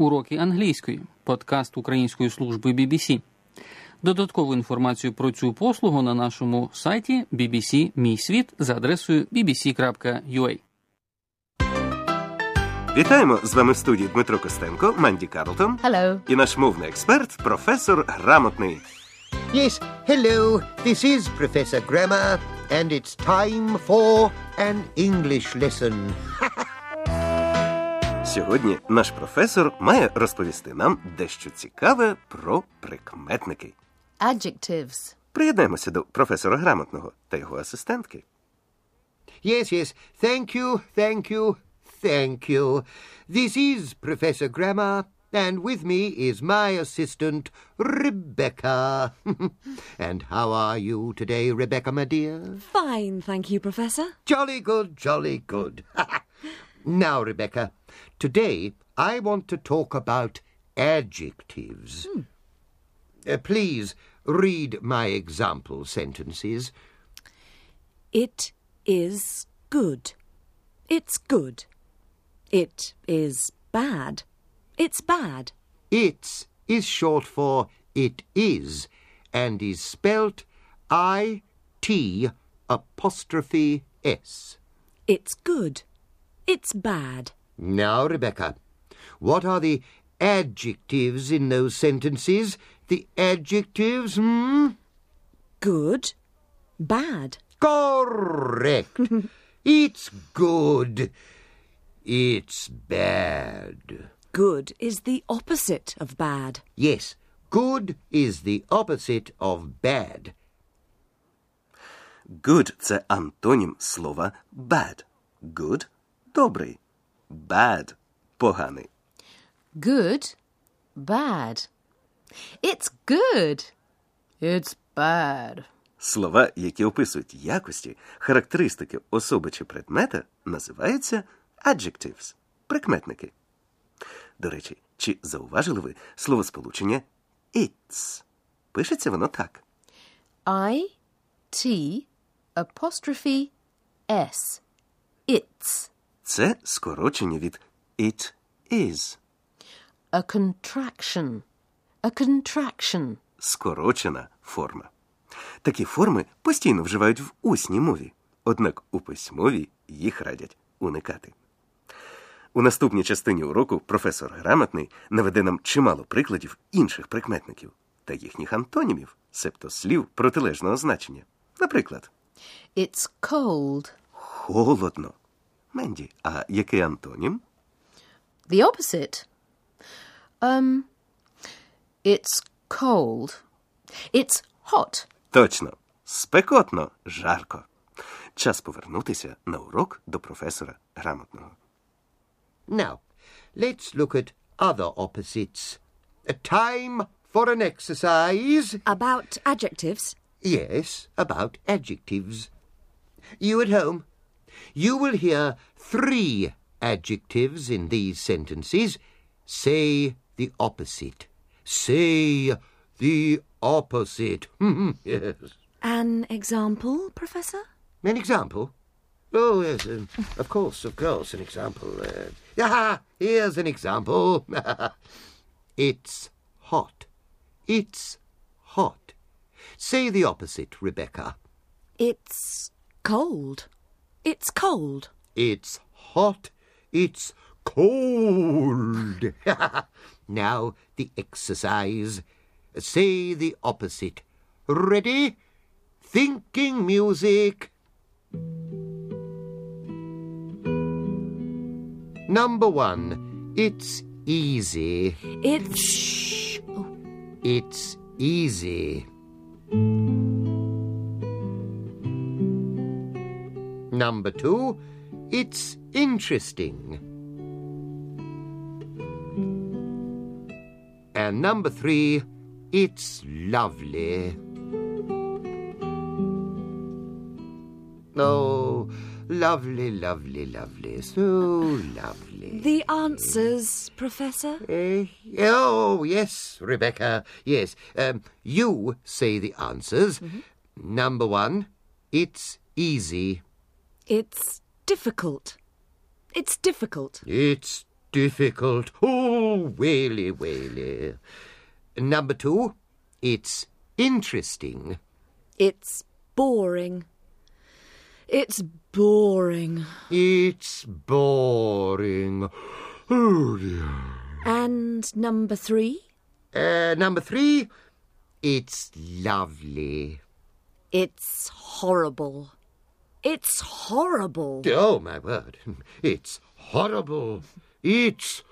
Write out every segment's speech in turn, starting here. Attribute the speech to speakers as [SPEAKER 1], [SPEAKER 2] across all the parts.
[SPEAKER 1] Уроки англійської. Подкаст Української служби BBC. Додаткову інформацію про цю послугу на нашому сайті BBC Мій світ за адресою bbc.ua.
[SPEAKER 2] Вітаємо з вами в студії Дмитро Костенко, Манді Карлтон
[SPEAKER 3] Hello.
[SPEAKER 2] і наш мовний експерт, професор грамотний.
[SPEAKER 4] Yes, hello. This is Professor Grammar, and it's time for an English lesson.
[SPEAKER 2] Сьогодні наш професор має розповісти нам дещо цікаве про прикметники.
[SPEAKER 3] Adjectives.
[SPEAKER 2] Приєднаємося до професора грамотного та його асистентки.
[SPEAKER 4] Yes, yes. Thank you, thank you, thank you. This is Professor Grammar, and with me is my assistant, Rebecca. and how are you today, Rebecca, my dear?
[SPEAKER 5] Fine, thank you, Professor.
[SPEAKER 4] Jolly good, jolly good. now, Rebecca, today I want to talk about adjectives. Uh, please read my example sentences.
[SPEAKER 5] It is good. It's good. It is bad. It's bad.
[SPEAKER 4] It's is short for it is and is spelt I T apostrophe S.
[SPEAKER 5] It's good. It's bad.
[SPEAKER 4] Now, Rebecca, what are the adjectives in those sentences? The adjectives, hmm?
[SPEAKER 5] Good. Bad.
[SPEAKER 4] Correct. it's good. It's bad.
[SPEAKER 5] Good is the opposite of bad.
[SPEAKER 4] Yes, good is the opposite of bad.
[SPEAKER 2] Good – це антонім слова bad. Good – добрий. Bad – поганий.
[SPEAKER 3] Good. Bad. It's good. It's bad.
[SPEAKER 2] Слова, які описують якості, характеристики особи чи предмета, називаються adjectives – прикметники. До речі, чи зауважили ви словосполучення it's? Пишеться воно так.
[SPEAKER 3] I T apostrophe S. It's
[SPEAKER 2] Це скорочення від it is.
[SPEAKER 3] a contraction. A contraction.
[SPEAKER 2] скорочена форма. Такі форми постійно вживають в усній мові, однак у письмовій їх радять уникати. У наступній частині уроку професор грамотний наведе нам чимало прикладів інших прикметників та їхніх антонімів, себто слів протилежного значення. Наприклад,
[SPEAKER 3] It's cold.
[SPEAKER 2] холодно. Менді, а який антонім?
[SPEAKER 3] The opposite. Um, it's cold. It's hot.
[SPEAKER 2] Точно, спекотно, жарко. Час повернутися на урок до професора грамотного.
[SPEAKER 4] Now, let's look at other opposites. A time for an exercise.
[SPEAKER 5] About adjectives.
[SPEAKER 4] Yes, about adjectives. You at home, you will hear three adjectives in these sentences. Say the opposite. Say the opposite. yes.
[SPEAKER 5] An example, Professor?
[SPEAKER 4] An example? Oh, yes, um, of course, of course, an example. Uh, ah, here's an example. it's hot. It's hot. Say the opposite, Rebecca.
[SPEAKER 5] It's cold. It's cold.
[SPEAKER 4] It's hot. It's cold. now the exercise. Say the opposite. Ready? Thinking music. Number one. It's easy.
[SPEAKER 5] It's. Shh. Oh,
[SPEAKER 4] It's easy. Number two, it's interesting. And number three, it's lovely. Oh, lovely, lovely, lovely. So lovely.
[SPEAKER 5] the answers, Professor?
[SPEAKER 4] Eh, oh, yes, Rebecca. Yes. Um, you say the answers. Number one, it's easy.
[SPEAKER 5] It's difficult. It's difficult.
[SPEAKER 4] It's difficult. Oh, whaley, whaley. Number two, it's interesting.
[SPEAKER 5] It's boring. It's boring.
[SPEAKER 4] It's boring. Oh dear.
[SPEAKER 5] And number three?
[SPEAKER 4] Uh, number three, it's lovely.
[SPEAKER 5] It's horrible. It's horrible.
[SPEAKER 4] Oh, my word. It's horrible. It's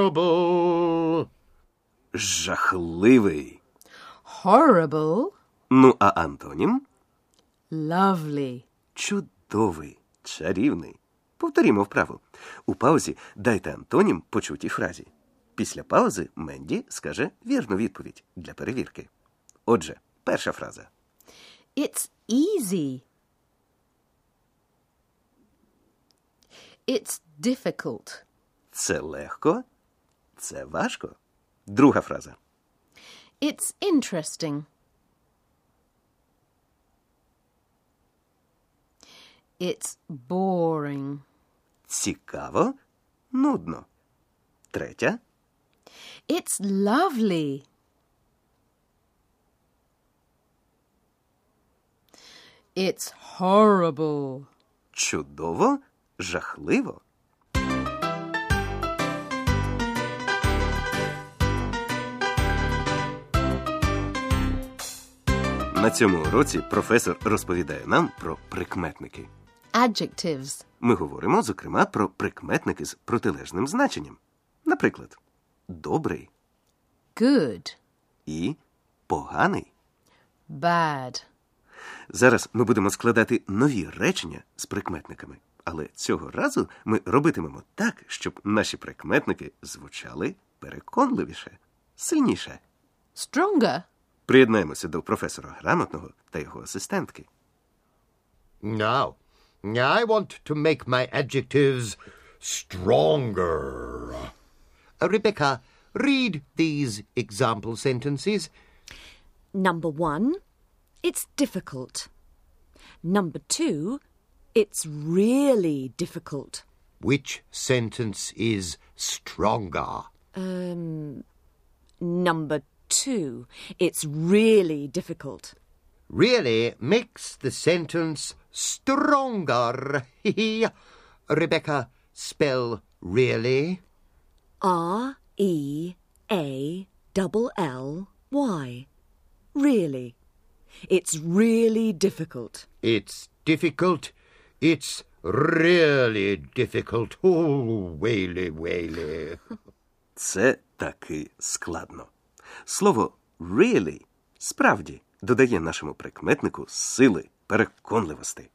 [SPEAKER 4] horrible.
[SPEAKER 2] Жахливий.
[SPEAKER 3] Horrible.
[SPEAKER 2] Ну, а антонім
[SPEAKER 3] Lovely.
[SPEAKER 2] чудовий, чарівний. Повторімо вправо. У паузі дайте антонім почутій фразі. Після паузи Менді скаже вірну відповідь для перевірки. Отже, перша фраза.
[SPEAKER 3] It's easy. It's difficult.
[SPEAKER 2] Це легко, це важко. Друга фраза.
[SPEAKER 3] It's interesting. It's boring.
[SPEAKER 2] Цікаво, нудно. Третя.
[SPEAKER 3] It's lovely. It's horrible.
[SPEAKER 2] Чудово, Жахливо. На цьому уроці професор розповідає нам про прикметники.
[SPEAKER 3] Adjectives.
[SPEAKER 2] Ми говоримо, зокрема, про прикметники з протилежним значенням. Наприклад, добрий
[SPEAKER 3] Good.
[SPEAKER 2] і поганий.
[SPEAKER 3] Bad.
[SPEAKER 2] Зараз ми будемо складати нові речення з прикметниками, але цього разу ми робитимемо так, щоб наші прикметники звучали переконливіше, сильніше.
[SPEAKER 3] Stronger.
[SPEAKER 2] Приєднаємося до професора грамотного та його асистентки.
[SPEAKER 4] Now, I want to make my adjectives stronger. Rebecca, read these example sentences.
[SPEAKER 5] Number one, it's difficult. Number two, it's really difficult.
[SPEAKER 4] Which sentence is stronger?
[SPEAKER 5] Um, Number two, it's really difficult.
[SPEAKER 4] Really makes the sentence stronger. Rebecca, spell really.
[SPEAKER 5] R E A double L Y. Really. It's really difficult.
[SPEAKER 4] It's difficult. It's really difficult. Oh, whaley, whaley.
[SPEAKER 2] Це таки складно. Слово really справді додає нашому прикметнику сили, переконливості.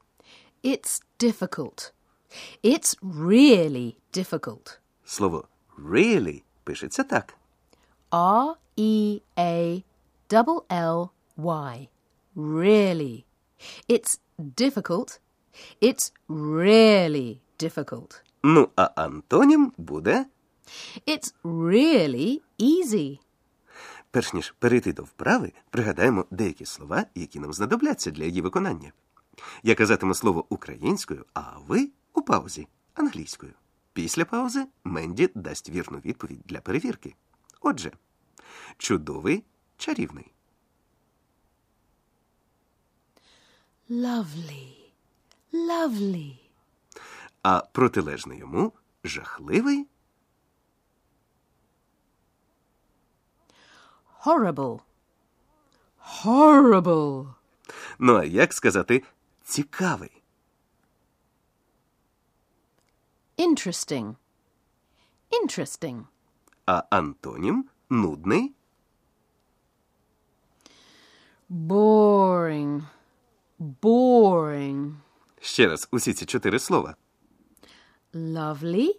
[SPEAKER 3] It's difficult. It's really difficult.
[SPEAKER 2] Слово really пишеться так.
[SPEAKER 3] R E A double L Y. Really. It's difficult. It's really difficult.
[SPEAKER 2] Ну, а антонім буде
[SPEAKER 3] It's really easy.
[SPEAKER 2] Перш ніж перейти до вправи, пригадаємо деякі слова, які нам знадобляться для її виконання. Я казатиму слово українською, а ви у паузі англійською. Після паузи Менді дасть вірну відповідь для перевірки. Отже, чудовий, чарівний.
[SPEAKER 3] Lovely. Lovely.
[SPEAKER 2] А протилежний йому жахливий,
[SPEAKER 3] Horrible. Horrible.
[SPEAKER 2] ну а як сказати цікавий.
[SPEAKER 3] Interesting. Interesting.
[SPEAKER 2] А антонім нудний,
[SPEAKER 3] Boring.
[SPEAKER 2] Ще раз усі ці чотири слова.
[SPEAKER 3] Lovely.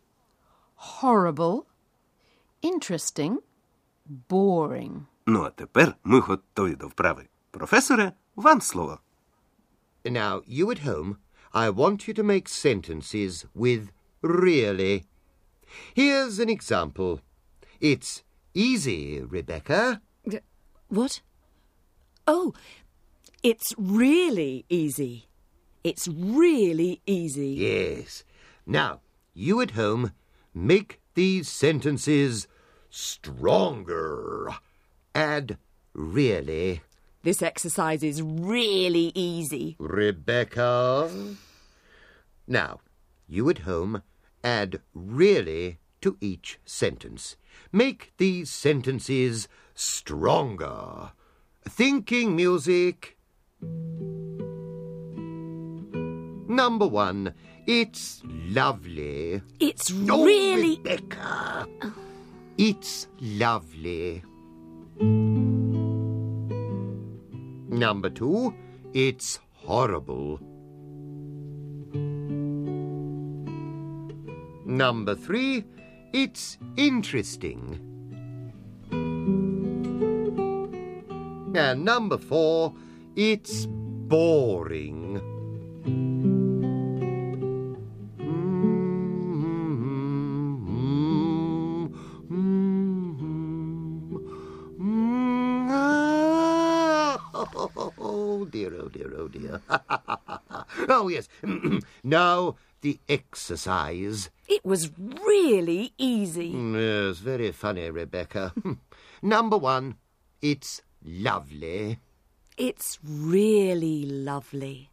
[SPEAKER 3] Horrible. Interesting. Boring.
[SPEAKER 2] Ну а тепер ми готові до вправи. Професоре, вам слово.
[SPEAKER 4] Now, you at home, I want you to make sentences with really. Here's an example. It's easy, Rebecca.
[SPEAKER 5] What? Oh, it's really easy. It's really easy.
[SPEAKER 4] Yes. Now, you at home, make these sentences stronger. Add really.
[SPEAKER 5] This exercise is really easy.
[SPEAKER 4] Rebecca. Now, you at home add really to each sentence. Make these sentences stronger. Thinking music. Number one, it's lovely.
[SPEAKER 5] It's
[SPEAKER 4] Oh,
[SPEAKER 5] really.
[SPEAKER 4] Rebecca. It's lovely. Number two, it's horrible. Number three, it's interesting. And number four, it's boring. Oh dear, oh dear, oh dear. oh yes. now the exercise.
[SPEAKER 5] It was really easy.
[SPEAKER 4] Yes, very funny, Rebecca. Number one, it's lovely.
[SPEAKER 5] It's really lovely.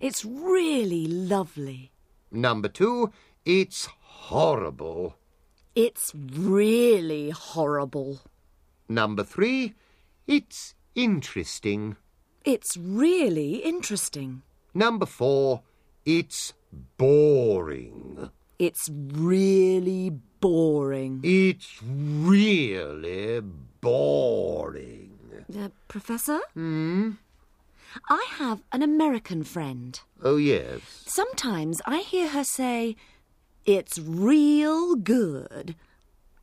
[SPEAKER 5] It's really lovely.
[SPEAKER 4] Number two, it's horrible.
[SPEAKER 5] It's really horrible.
[SPEAKER 4] Number three, it's interesting.
[SPEAKER 5] It's really interesting.
[SPEAKER 4] Number four, it's boring.
[SPEAKER 5] It's really boring.
[SPEAKER 4] It's really boring.
[SPEAKER 5] Uh, Professor? Hmm? I have an American friend.
[SPEAKER 4] Oh, yes.
[SPEAKER 5] Sometimes I hear her say, It's real good.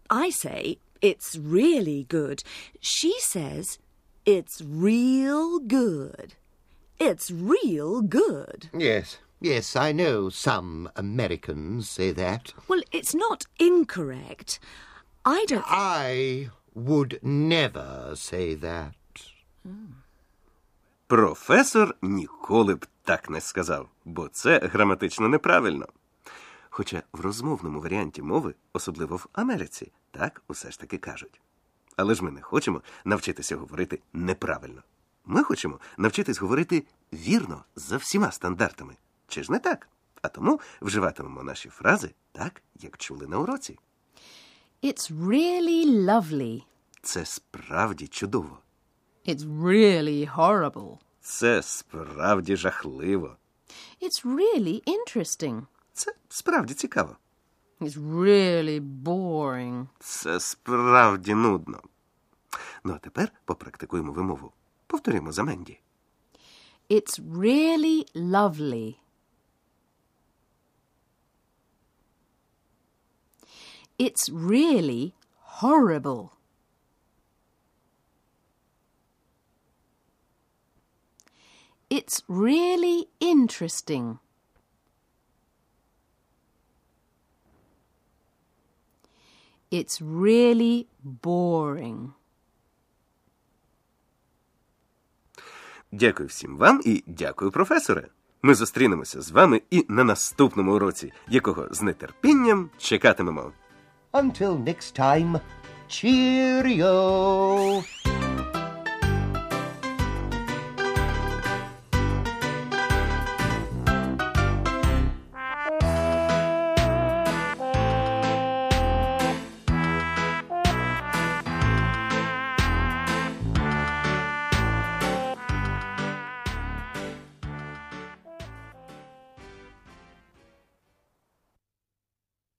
[SPEAKER 5] I say, It's really good. She says, It's real good. It's real good.
[SPEAKER 4] Yes, yes, I know some Americans say that.
[SPEAKER 5] Well, it's not incorrect. I don't.
[SPEAKER 4] I would never say that.
[SPEAKER 2] Професор ніколи б так не сказав, бо це граматично неправильно. Хоча в розмовному варіанті мови, особливо в Америці, так усе ж таки кажуть. Але ж ми не хочемо навчитися говорити неправильно. Ми хочемо навчитись говорити вірно за всіма стандартами. Чи ж не так? А тому вживатимемо наші фрази так, як чули на уроці.
[SPEAKER 3] It's really lovely.
[SPEAKER 2] Це справді чудово.
[SPEAKER 3] It's really horrible.
[SPEAKER 2] Це справді жахливо.
[SPEAKER 3] It's really interesting.
[SPEAKER 2] Це справді цікаво.
[SPEAKER 3] It's really boring.
[SPEAKER 2] Це справді нудно. Ну, а тепер попрактикуємо вимову. Повторимо за Менді.
[SPEAKER 3] It's really lovely. It's really horrible. It's really interesting. It's really boring.
[SPEAKER 2] Дякую всім вам і дякую, професоре. Ми зустрінемося з вами і на наступному уроці, якого з нетерпінням чекатимемо.
[SPEAKER 4] Until next time, cheerio.